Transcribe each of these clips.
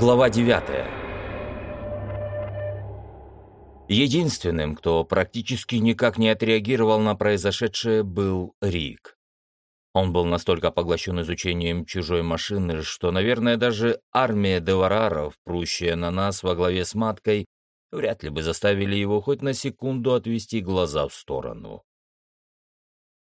Глава 9. Единственным, кто практически никак не отреагировал на произошедшее, был Рик. Он был настолько поглощен изучением чужой машины, что, наверное, даже армия девараров, прущая на нас во главе с маткой, вряд ли бы заставили его хоть на секунду отвести глаза в сторону.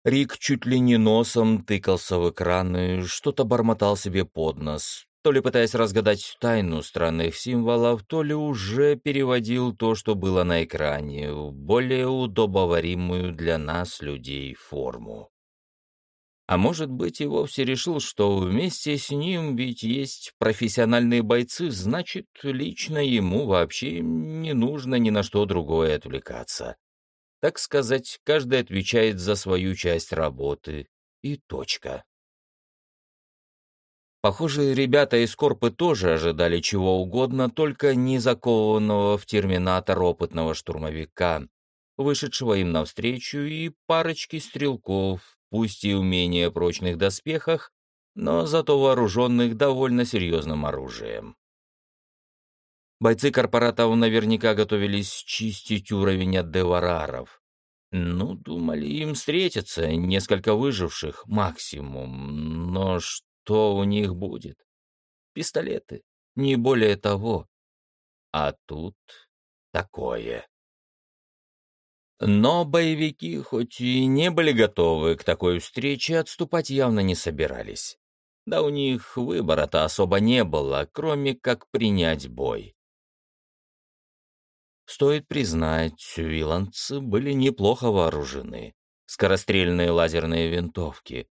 Рик чуть ли не носом тыкался в экраны, что-то бормотал себе под нос, то ли пытаясь разгадать тайну странных символов, то ли уже переводил то, что было на экране, в более удобоваримую для нас, людей, форму. А может быть, и вовсе решил, что вместе с ним ведь есть профессиональные бойцы, значит, лично ему вообще не нужно ни на что другое отвлекаться. Так сказать, каждый отвечает за свою часть работы, и точка. Похоже, ребята из Корпы тоже ожидали чего угодно, только не закованного в терминатор опытного штурмовика, вышедшего им навстречу, и парочки стрелков, пусть и в менее прочных доспехах, но зато вооруженных довольно серьезным оружием. Бойцы корпоратов наверняка готовились чистить уровень от девараров. Ну, думали, им встретятся несколько выживших максимум, но что у них будет? Пистолеты, не более того. А тут такое. Но боевики, хоть и не были готовы к такой встрече, отступать явно не собирались. Да у них выбора-то особо не было, кроме как принять бой. Стоит признать, виланцы были неплохо вооружены. Скорострельные лазерные винтовки.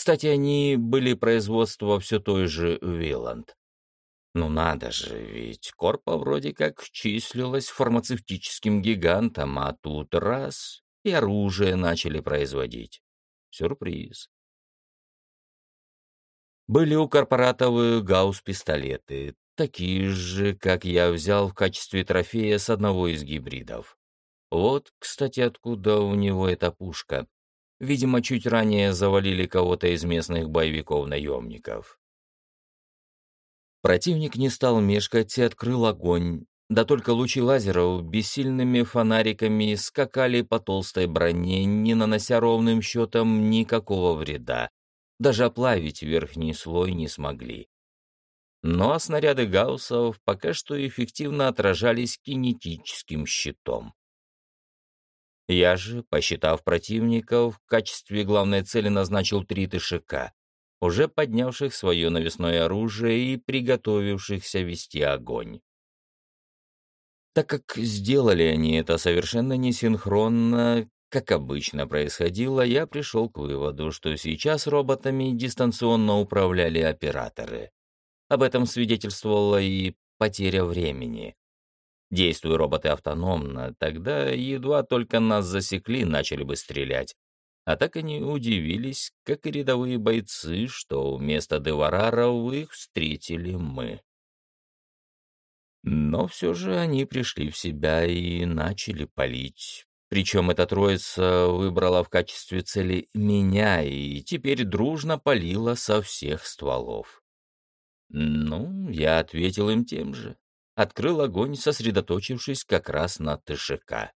Кстати, они были производства все той же Виланд. Ну надо же, ведь Корпа вроде как числилась фармацевтическим гигантом, а тут раз — и оружие начали производить. Сюрприз. Были у корпоратов гаусс-пистолеты, такие же, как я взял в качестве трофея с одного из гибридов. Вот, кстати, откуда у него эта пушка. Видимо, чуть ранее завалили кого-то из местных боевиков-наемников. Противник не стал мешкать и открыл огонь. Да только лучи лазеров бессильными фонариками скакали по толстой броне, не нанося ровным счетом никакого вреда. Даже оплавить верхний слой не смогли. Но снаряды гауссов пока что эффективно отражались кинетическим щитом. Я же, посчитав противников, в качестве главной цели назначил три ТШК уже поднявших свое навесное оружие и приготовившихся вести огонь. Так как сделали они это совершенно несинхронно, как обычно происходило, я пришел к выводу, что сейчас роботами дистанционно управляли операторы. Об этом свидетельствовала и потеря времени. Действуя роботы автономно, тогда едва только нас засекли, начали бы стрелять, а так они удивились, как и рядовые бойцы, что вместо Девараров их встретили мы. Но все же они пришли в себя и начали палить. Причем эта троица выбрала в качестве цели меня и теперь дружно палила со всех стволов. Ну, я ответил им тем же. Открыл огонь, сосредоточившись как раз на ТШК.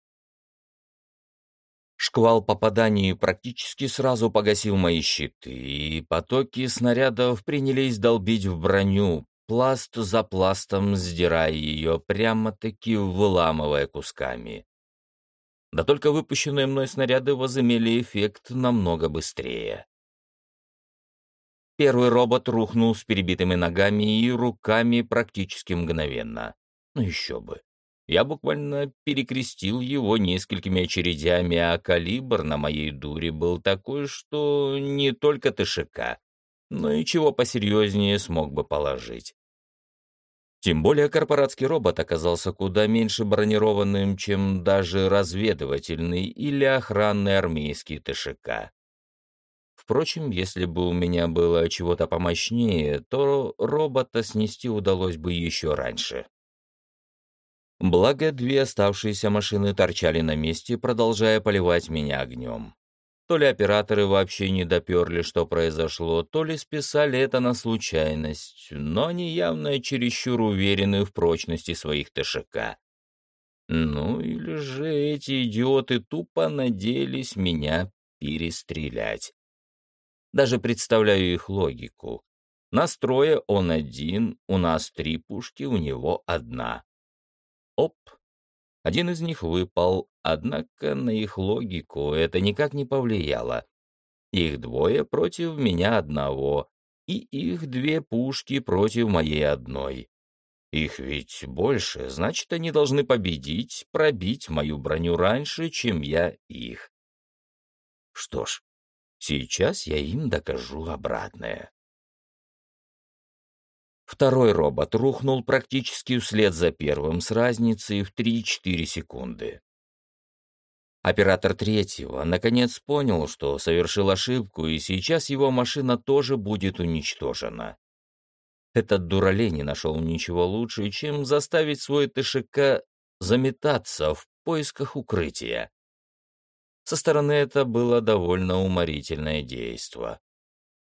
Шквал попаданий практически сразу погасил мои щиты, и потоки снарядов принялись долбить в броню, пласт за пластом сдирая ее, прямо-таки выламывая кусками. Да только выпущенные мной снаряды возымели эффект намного быстрее. Первый робот рухнул с перебитыми ногами и руками практически мгновенно. Ну еще бы. Я буквально перекрестил его несколькими очередями, а калибр на моей дуре был такой, что не только ТШК, но и чего посерьезнее смог бы положить. Тем более корпоратский робот оказался куда меньше бронированным, чем даже разведывательный или охранный армейский ТШК. Впрочем, если бы у меня было чего-то помощнее, то робота снести удалось бы еще раньше. Благо, две оставшиеся машины торчали на месте, продолжая поливать меня огнем. То ли операторы вообще не доперли, что произошло, то ли списали это на случайность, но они явно чересчур уверены в прочности своих ТШК. Ну или же эти идиоты тупо надеялись меня перестрелять. Даже представляю их логику. Настроя он один, у нас три пушки, у него одна. Оп! Один из них выпал, однако на их логику это никак не повлияло. Их двое против меня одного, и их две пушки против моей одной. Их ведь больше, значит, они должны победить, пробить мою броню раньше, чем я их. Что ж, сейчас я им докажу обратное. Второй робот рухнул практически вслед за первым с разницей в 3-4 секунды. Оператор третьего наконец понял, что совершил ошибку, и сейчас его машина тоже будет уничтожена. Этот дуралей не нашел ничего лучше, чем заставить свой ТШК заметаться в поисках укрытия. Со стороны это было довольно уморительное действо.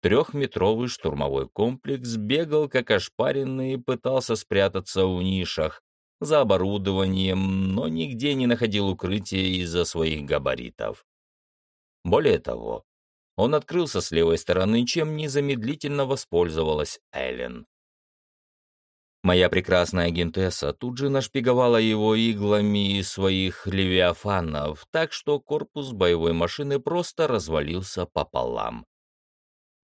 Трехметровый штурмовой комплекс бегал как ошпаренный и пытался спрятаться в нишах, за оборудованием, но нигде не находил укрытия из-за своих габаритов. Более того, он открылся с левой стороны, чем незамедлительно воспользовалась Эллен. Моя прекрасная агентесса тут же нашпиговала его иглами из своих левиафанов, так что корпус боевой машины просто развалился пополам.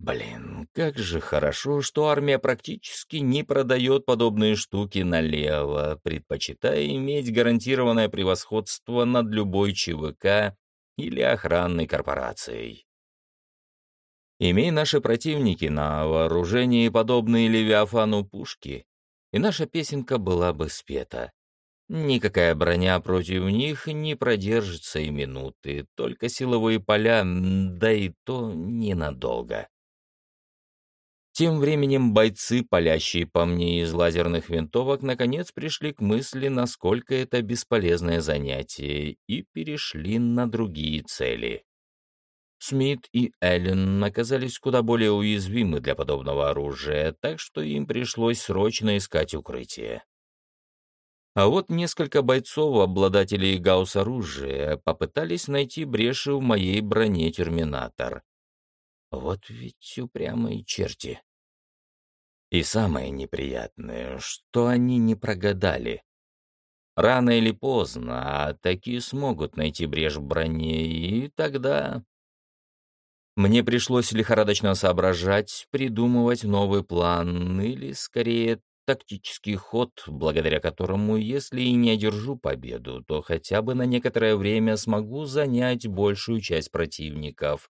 Блин, как же хорошо, что армия практически не продает подобные штуки налево, предпочитая иметь гарантированное превосходство над любой ЧВК или охранной корпорацией. Имей наши противники на вооружении подобные Левиафану пушки, и наша песенка была бы спета. Никакая броня против них не продержится и минуты, только силовые поля, да и то ненадолго. Тем временем бойцы, палящие по мне из лазерных винтовок, наконец пришли к мысли, насколько это бесполезное занятие, и перешли на другие цели. Смит и Эллен оказались куда более уязвимы для подобного оружия, так что им пришлось срочно искать укрытие. А вот несколько бойцов, обладателей гаусс-оружия, попытались найти бреши в моей броне «Терминатор». Вот ведь упрямые черти. И самое неприятное, что они не прогадали. Рано или поздно, а такие смогут найти брешь в броне, и тогда... Мне пришлось лихорадочно соображать, придумывать новый план, или, скорее, тактический ход, благодаря которому, если и не одержу победу, то хотя бы на некоторое время смогу занять большую часть противников,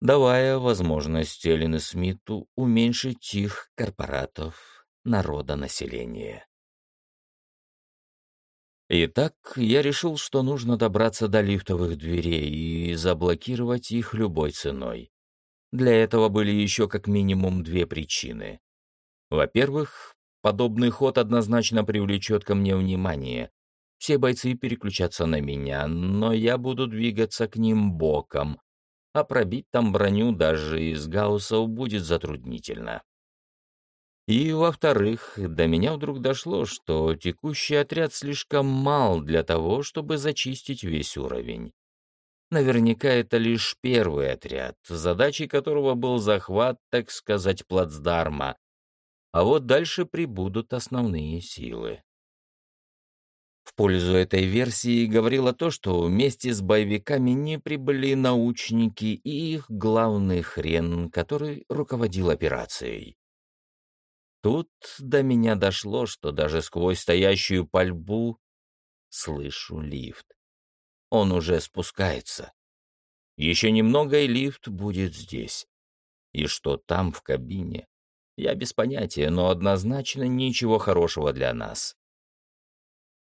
давая возможность Эллен и Смиту уменьшить их корпоратов народонаселения. Итак, я решил, что нужно добраться до лифтовых дверей и заблокировать их любой ценой. Для этого были еще как минимум две причины. Во-первых, подобный ход однозначно привлечет ко мне внимание. Все бойцы переключатся на меня, но я буду двигаться к ним боком, а пробить там броню даже из гауссов будет затруднительно. И, во-вторых, до меня вдруг дошло, что текущий отряд слишком мал для того, чтобы зачистить весь уровень. Наверняка это лишь первый отряд, задачей которого был захват, так сказать, плацдарма, а вот дальше прибудут основные силы. В пользу этой версии говорило то, что вместе с боевиками не прибыли научники и их главный хрен, который руководил операцией. Тут до меня дошло, что даже сквозь стоящую пальбу слышу лифт. Он уже спускается. Еще немного, и лифт будет здесь. И что там, в кабине, я без понятия, но однозначно ничего хорошего для нас.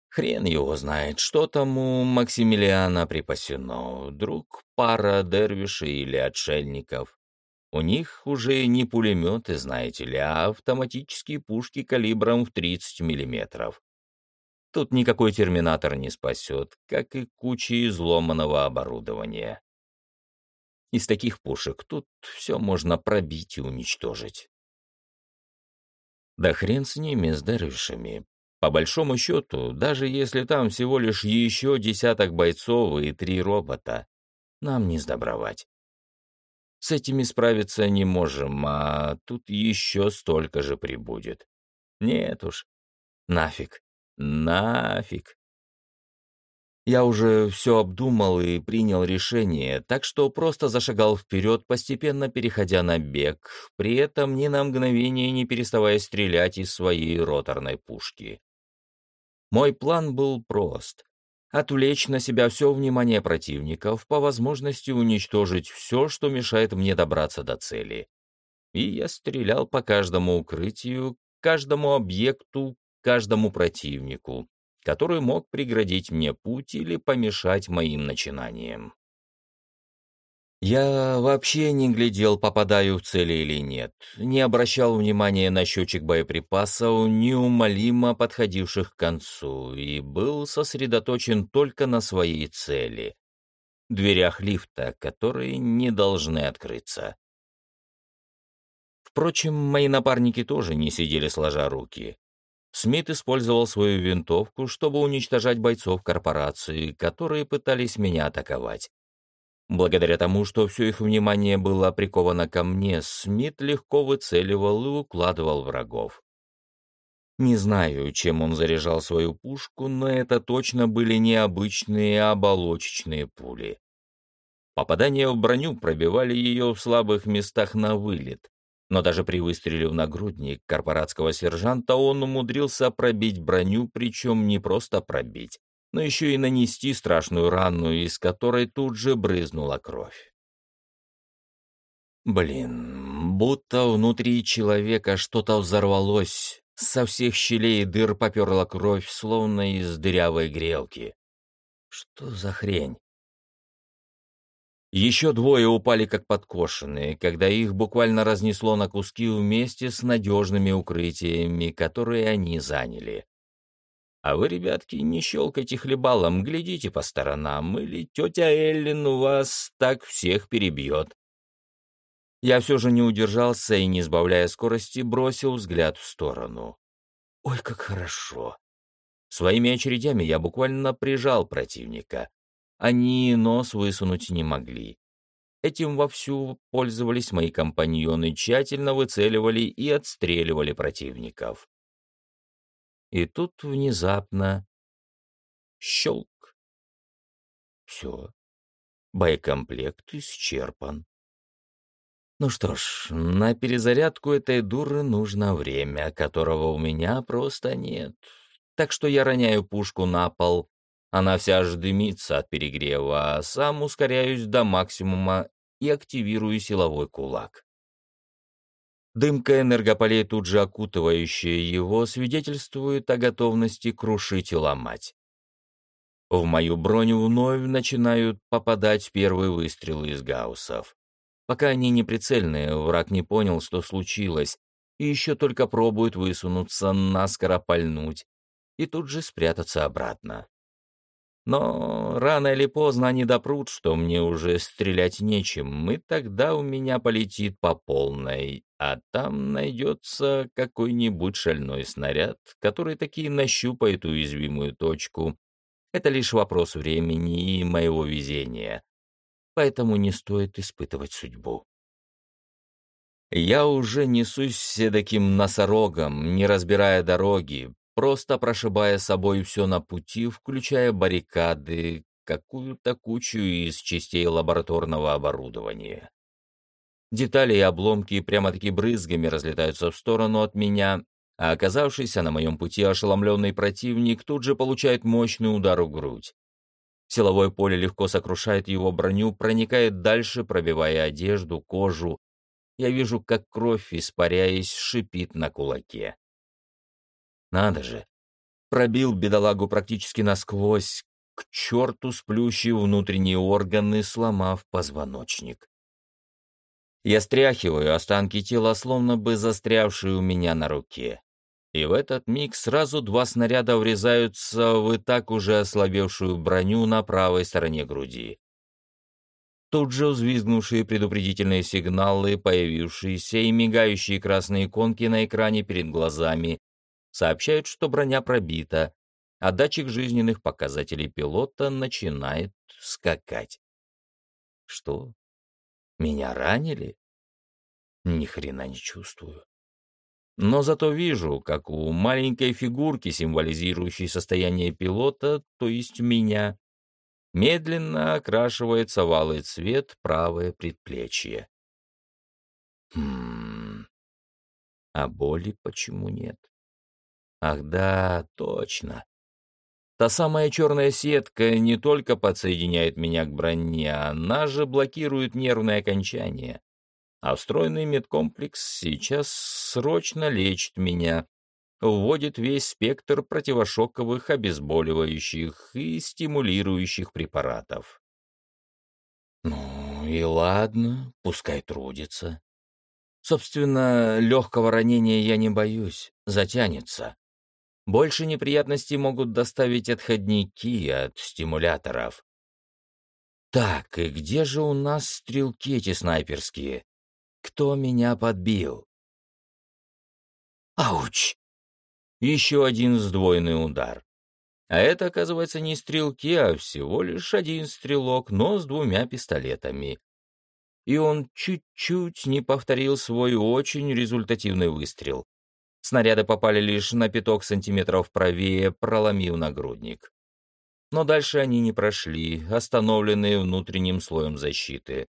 Хрен его знает, что там у Максимилиана припасено. Вдруг пара дервишей или отшельников. У них уже не пулеметы, знаете ли, а автоматические пушки калибром в 30 миллиметров. Тут никакой терминатор не спасет, как и куча изломанного оборудования. Из таких пушек тут все можно пробить и уничтожить. Да хрен с ними, с дервишами. По большому счету, даже если там всего лишь еще десяток бойцов и три робота, нам не сдобровать. С этими справиться не можем, а тут еще столько же прибудет. Нет уж, нафиг, нафиг. Я уже все обдумал и принял решение, так что просто зашагал вперед, постепенно переходя на бег, при этом ни на мгновение не переставая стрелять из своей роторной пушки. Мой план был прост — отвлечь на себя все внимание противников, по возможности уничтожить все, что мешает мне добраться до цели. И я стрелял по каждому укрытию, каждому объекту, каждому противнику, который мог преградить мне путь или помешать моим начинаниям. Я вообще не глядел, попадаю в цели или нет, не обращал внимания на счетчик боеприпасов, неумолимо подходивших к концу, и был сосредоточен только на своей цели — дверях лифта, которые не должны открыться. Впрочем, мои напарники тоже не сидели сложа руки. Смит использовал свою винтовку, чтобы уничтожать бойцов корпорации, которые пытались меня атаковать. Благодаря тому, что все их внимание было приковано ко мне, Смит легко выцеливал и укладывал врагов. Не знаю, чем он заряжал свою пушку, но это точно были необычные оболочечные пули. Попадания в броню пробивали ее в слабых местах на вылет. Но даже при выстреле в нагрудник корпоратского сержанта он умудрился пробить броню, причем не просто пробить, но еще и нанести страшную рану, из которой тут же брызнула кровь. Блин, будто внутри человека что-то взорвалось, со всех щелей и дыр поперла кровь, словно из дырявой грелки. Что за хрень? Еще двое упали как подкошенные, когда их буквально разнесло на куски вместе с надежными укрытиями, которые они заняли. А вы, ребятки, не щелкайте хлебалом, глядите по сторонам, или тетя Эллен вас так всех перебьет. Я все же не удержался и, не сбавляя скорости, бросил взгляд в сторону. Ой, как хорошо. Своими очередями я буквально прижал противника, они нос высунуть не могли. Этим вовсю пользовались мои компаньоны, тщательно выцеливали и отстреливали противников. И тут внезапно щелк. Все. Боекомплект исчерпан. Ну что ж, на перезарядку этой дуры нужно время, которого у меня просто нет. Так что я роняю пушку на пол, она вся аж дымится от перегрева, а сам ускоряюсь до максимума и активирую силовой кулак. Дымка энергополей, тут же окутывающая его, свидетельствует о готовности крушить и ломать. В мою броню вновь начинают попадать первые выстрелы из гауссов. Пока они не прицельные, враг не понял, что случилось, и еще только пробует высунуться, наскоро пальнуть и тут же спрятаться обратно. Но рано или поздно они допрут, что мне уже стрелять нечем, и тогда у меня полетит по полной, а там найдется какой-нибудь шальной снаряд, который таки нащупает уязвимую точку. Это лишь вопрос времени и моего везения. Поэтому не стоит испытывать судьбу. Я уже несусь седоким носорогом, не разбирая дороги, просто прошибая собой все на пути, включая баррикады, какую-то кучу из частей лабораторного оборудования. Детали и обломки прямо-таки брызгами разлетаются в сторону от меня, а оказавшийся на моем пути ошеломленный противник тут же получает мощный удар в грудь. Силовое поле легко сокрушает его броню, проникает дальше, пробивая одежду, кожу. Я вижу, как кровь, испаряясь, шипит на кулаке. Надо же. Пробил бедолагу практически насквозь, к черту сплющив внутренние органы, сломав позвоночник. Я стряхиваю останки тела, словно бы застрявшие у меня на руке. И в этот миг сразу два снаряда врезаются в и так уже ослабевшую броню на правой стороне груди. Тут же взвизгнувшие предупредительные сигналы, появившиеся и мигающие красные иконки на экране перед глазами, сообщают, что броня пробита, а датчик жизненных показателей пилота начинает скакать. Что? Меня ранили? Ни хрена не чувствую. Но зато вижу, как у маленькой фигурки, символизирующей состояние пилота, то есть меня, медленно окрашивается в алый цвет правое предплечье. Хм... А боли почему нет? Ах да, точно. Та самая черная сетка не только подсоединяет меня к броне, она же блокирует нервные окончания. А встроенный медкомплекс сейчас срочно лечит меня, вводит весь спектр противошоковых, обезболивающих и стимулирующих препаратов. Ну и ладно, пускай трудится. Собственно, легкого ранения я не боюсь, затянется. Больше неприятностей могут доставить отходники от стимуляторов. Так, и где же у нас стрелки эти снайперские? Кто меня подбил? Ауч! Еще один сдвоенный удар. А это, оказывается, не стрелки, а всего лишь один стрелок, но с двумя пистолетами. И он чуть-чуть не повторил свой очень результативный выстрел. Снаряды попали лишь на пяток сантиметров правее, проломив нагрудник. Но дальше они не прошли, остановленные внутренним слоем защиты.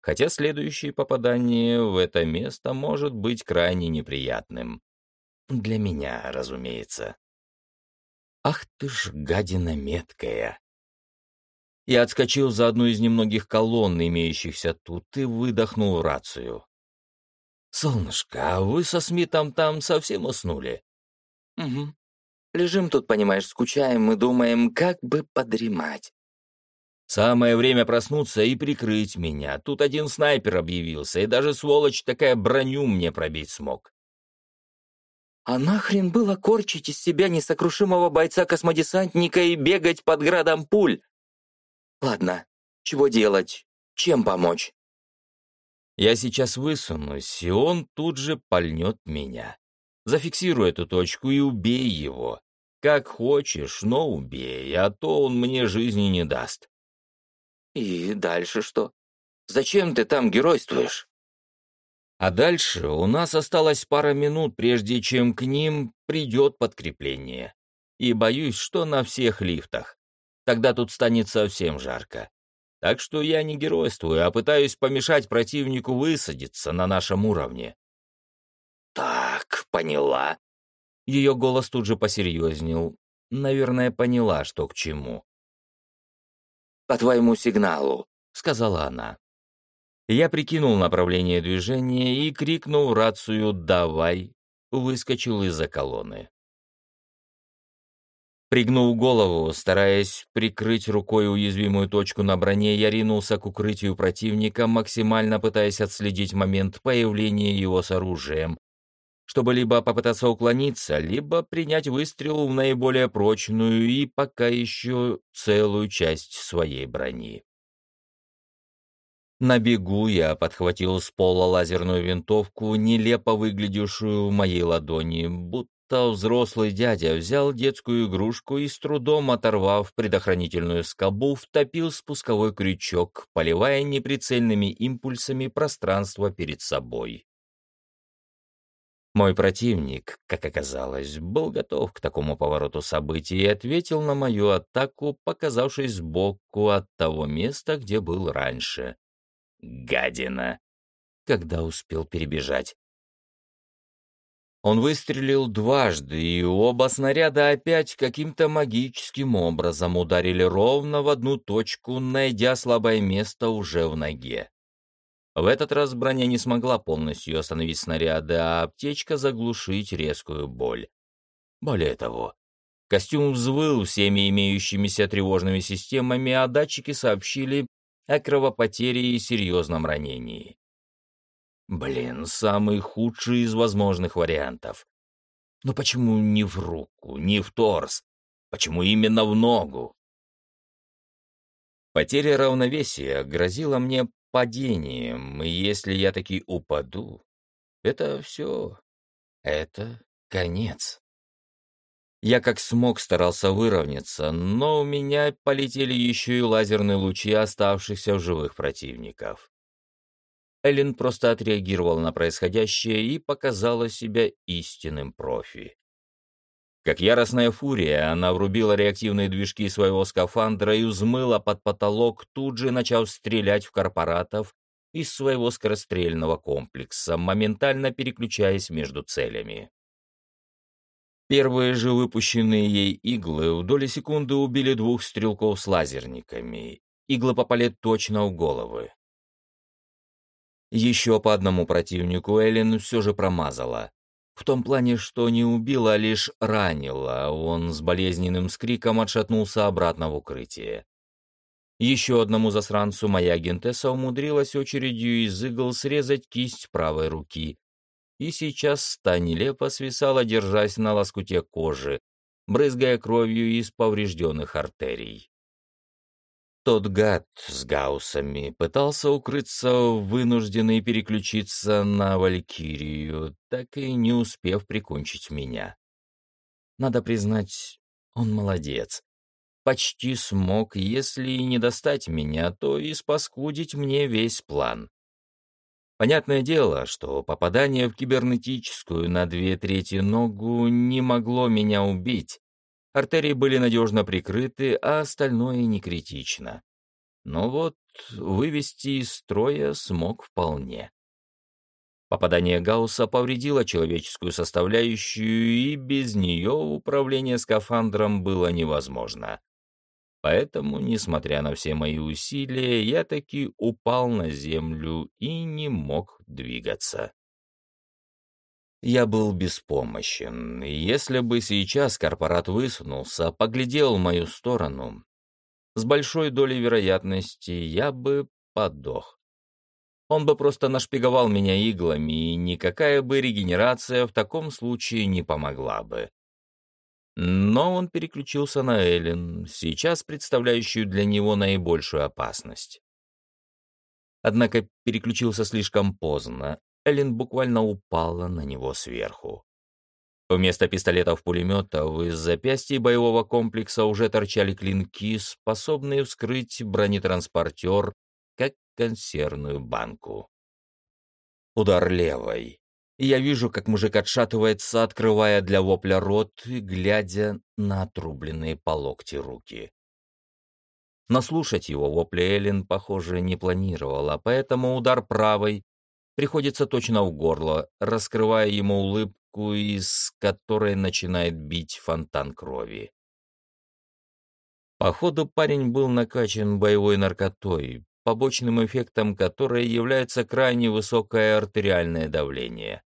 Хотя следующее попадание в это место может быть крайне неприятным. Для меня, разумеется. Ах ты ж гадина меткая. Я отскочил за одну из немногих колонн, имеющихся тут, и выдохнул рацию. «Солнышко, а вы со Смитом там совсем уснули?» «Угу. Лежим тут, понимаешь, скучаем и думаем, как бы подремать». «Самое время проснуться и прикрыть меня. Тут один снайпер объявился, и даже сволочь такая броню мне пробить смог. А нахрен было корчить из себя несокрушимого бойца-космодесантника и бегать под градом пуль? Ладно, чего делать? Чем помочь? Я сейчас высунусь, и он тут же пальнет меня. Зафиксируй эту точку и убей его. Как хочешь, но убей, а то он мне жизни не даст. И дальше что? Зачем ты там геройствуешь? А дальше у нас осталось пара минут, прежде чем к ним придет подкрепление. И боюсь, что на всех лифтах. Тогда тут станет совсем жарко. Так что я не геройствую, а пытаюсь помешать противнику высадиться на нашем уровне. «Так, поняла». Ее голос тут же посерьезнел. Наверное, поняла, что к чему. «По твоему сигналу», — сказала она. Я прикинул направление движения и крикнул рацию «Давай!» выскочил из-за колонны. Пригнул голову, стараясь прикрыть рукой уязвимую точку на броне, я ринулся к укрытию противника, максимально пытаясь отследить момент появления его с оружием, чтобы либо попытаться уклониться, либо принять выстрел в наиболее прочную и пока еще целую часть своей брони. На бегу я подхватил с пола лазерную винтовку, нелепо выглядевшую в моей ладони, будто взрослый дядя взял детскую игрушку и с трудом оторвав предохранительную скобу, втопил спусковой крючок, поливая неприцельными импульсами пространство перед собой. Мой противник, как оказалось, был готов к такому повороту событий и ответил на мою атаку, показавшись сбоку от того места, где был раньше. Гадина! Когда успел перебежать? Он выстрелил дважды, и оба снаряда опять каким-то магическим образом ударили ровно в одну точку, найдя слабое место уже в ноге. В этот раз броня не смогла полностью остановить снаряды, а аптечка заглушить резкую боль. Более того, костюм взвыл всеми имеющимися тревожными системами, а датчики сообщили о кровопотере и серьезном ранении. Блин, самый худший из возможных вариантов. Но почему не в руку, не в торс? Почему именно в ногу? Потеря равновесия грозила мне падением, и если я таки упаду, это все, это конец. Я как смог старался выровняться, но у меня полетели еще и лазерные лучи оставшихся в живых противников. Эллен просто отреагировал на происходящее и показала себя истинным профи. Как яростная фурия, она врубила реактивные движки своего скафандра и взмыла под потолок, тут же начав стрелять в корпоратов из своего скорострельного комплекса, моментально переключаясь между целями. Первые же выпущенные ей иглы в доли секунды убили двух стрелков с лазерниками. Иглы попали точно в головы. Еще по одному противнику Эллен все же промазала. В том плане, что не убила, а лишь ранила. Он с болезненным скриком отшатнулся обратно в укрытие. Еще одному засранцу моя агентесса умудрилась очередью из игл срезать кисть правой руки, и сейчас та нелепо свисала, держась на лоскуте кожи, брызгая кровью из поврежденных артерий. Тот гад с гаусами пытался укрыться, вынужденный переключиться на Валькирию, так и не успев прикончить меня. Надо признать, он молодец. Почти смог, если и не достать меня, то и спаскудить мне весь план. Понятное дело, что попадание в кибернетическую на две трети ногу не могло меня убить. Артерии были надежно прикрыты, а остальное не критично. Но вот вывести из строя смог вполне. Попадание Гаусса повредило человеческую составляющую, и без нее управление скафандром было невозможно. Поэтому, несмотря на все мои усилия, я таки упал на землю и не мог двигаться. Я был беспомощен, если бы сейчас корпорат высунулся, поглядел в мою сторону, с большой долей вероятности я бы подох. Он бы просто нашпиговал меня иглами, и никакая бы регенерация в таком случае не помогла бы. Но он переключился на Эллен, сейчас представляющую для него наибольшую опасность. Однако переключился слишком поздно. Эллен буквально упала на него сверху. Вместо пистолетов-пулеметов из запястья боевого комплекса уже торчали клинки, способные вскрыть бронетранспортер, как консервную банку. Удар левой. Я вижу, как мужик отшатывается, открывая для вопля рот и глядя на отрубленные по локти руки. Наслушать его вопли Эллен, похоже, не планировала, поэтому удар правой приходится точно в горло, раскрывая ему улыбку, из которой начинает бить фонтан крови. Походу, парень был накачан боевой наркотой, побочным эффектом которой является крайне высокое артериальное давление.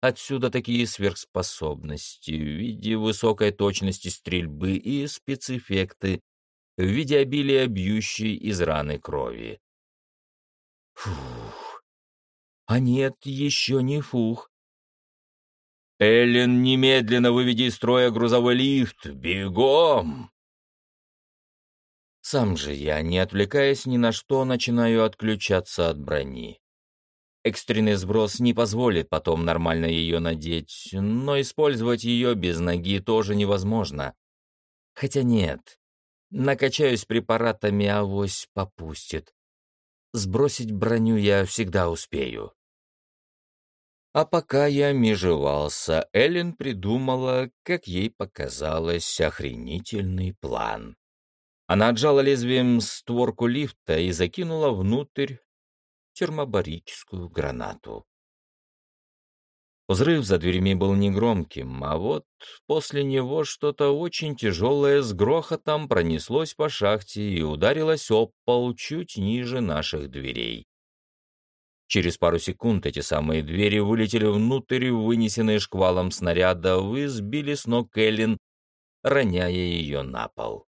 Отсюда такие сверхспособности в виде высокой точности стрельбы и спецэффекты в виде обилия бьющей из раны крови. Фух. А нет, еще не фух. «Эллен, немедленно выведи из строя грузовой лифт! Бегом!» Сам же я, не отвлекаясь ни на что, начинаю отключаться от брони. Экстренный сброс не позволит потом нормально ее надеть, но использовать ее без ноги тоже невозможно. Хотя нет, накачаюсь препаратами, авось попустит. Сбросить броню я всегда успею. А пока я межевался, Эллен придумала, как ей показалось, охренительный план. Она отжала лезвием створку лифта и закинула внутрь термобарическую гранату. Взрыв за дверями был негромким, а вот после него что-то очень тяжелое с грохотом пронеслось по шахте и ударилось об пол чуть ниже наших дверей. Через пару секунд эти самые двери вылетели внутрь, вынесенные шквалом снаряда, и сбили с ног Эллен, роняя ее на пол.